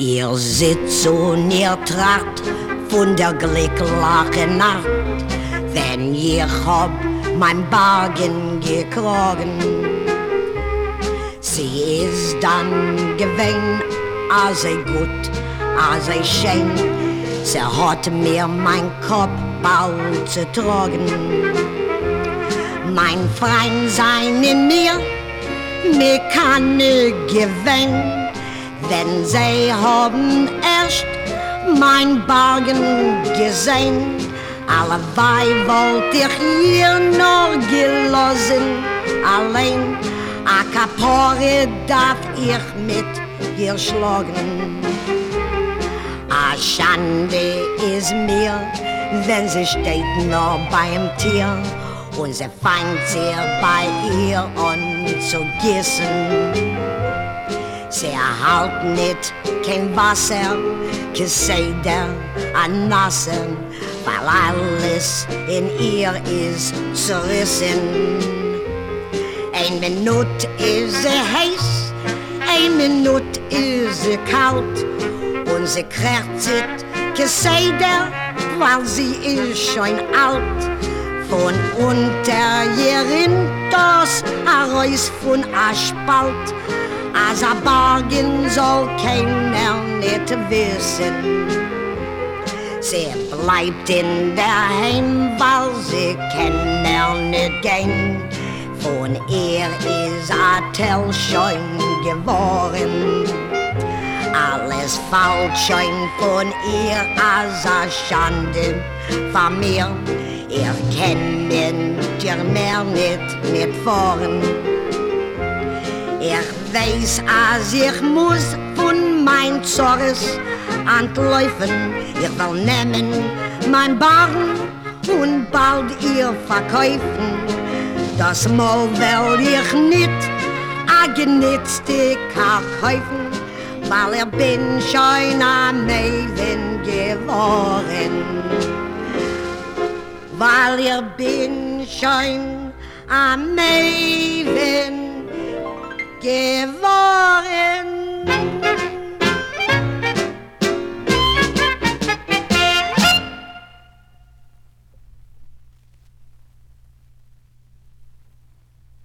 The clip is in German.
Ihr sitzt so neertracht von der glücklichen Nacht, wenn ich hab mein Bargen gekrogen. Sie ist dann gewinn, als sie gut, als sie schön, sie hat mir mein Kopf bald zu tragen. Mein Freund sein in mir, mir kann nicht gewinnen, wenn sie haben erst mein Bargen gesehen. Allebei wollt ich hier nur gelassen, allein a Kapore darf ich mit ihr schlagen. A Schande ist mir, wenn sie steht nur beim Tier und sie fängt sich bei ihr an zu gießen. Sie halt nicht kein Wasser, Geseder an Nassen, weil alles in ihr ist zerrissen. Ein Minut ist sie heiß, ein Minut ist sie kalt und sie krächzt Geseder, weil sie ist schon alt. Von unter ihr rinnt das Reus von Aschbald, als a Bargen soll keiner nicht wissen. Sie bleibt in der Heim, weil sie keiner nicht gehen. Von ihr ist a Tell schon geworden. Alles falsch schon von ihr, als a Schande von mir. Ihr kennt dir mehr nicht mit vorn. Ich weiß, als ich muss von mein Zorres antläufen. Ich will nehmen mein Barn und bald ihr verkaufen. Das Mal will ich nicht a genitzte kaufen, weil er bin schon am Mäven geworden. Weil ihr bin schon am Mäven Give up.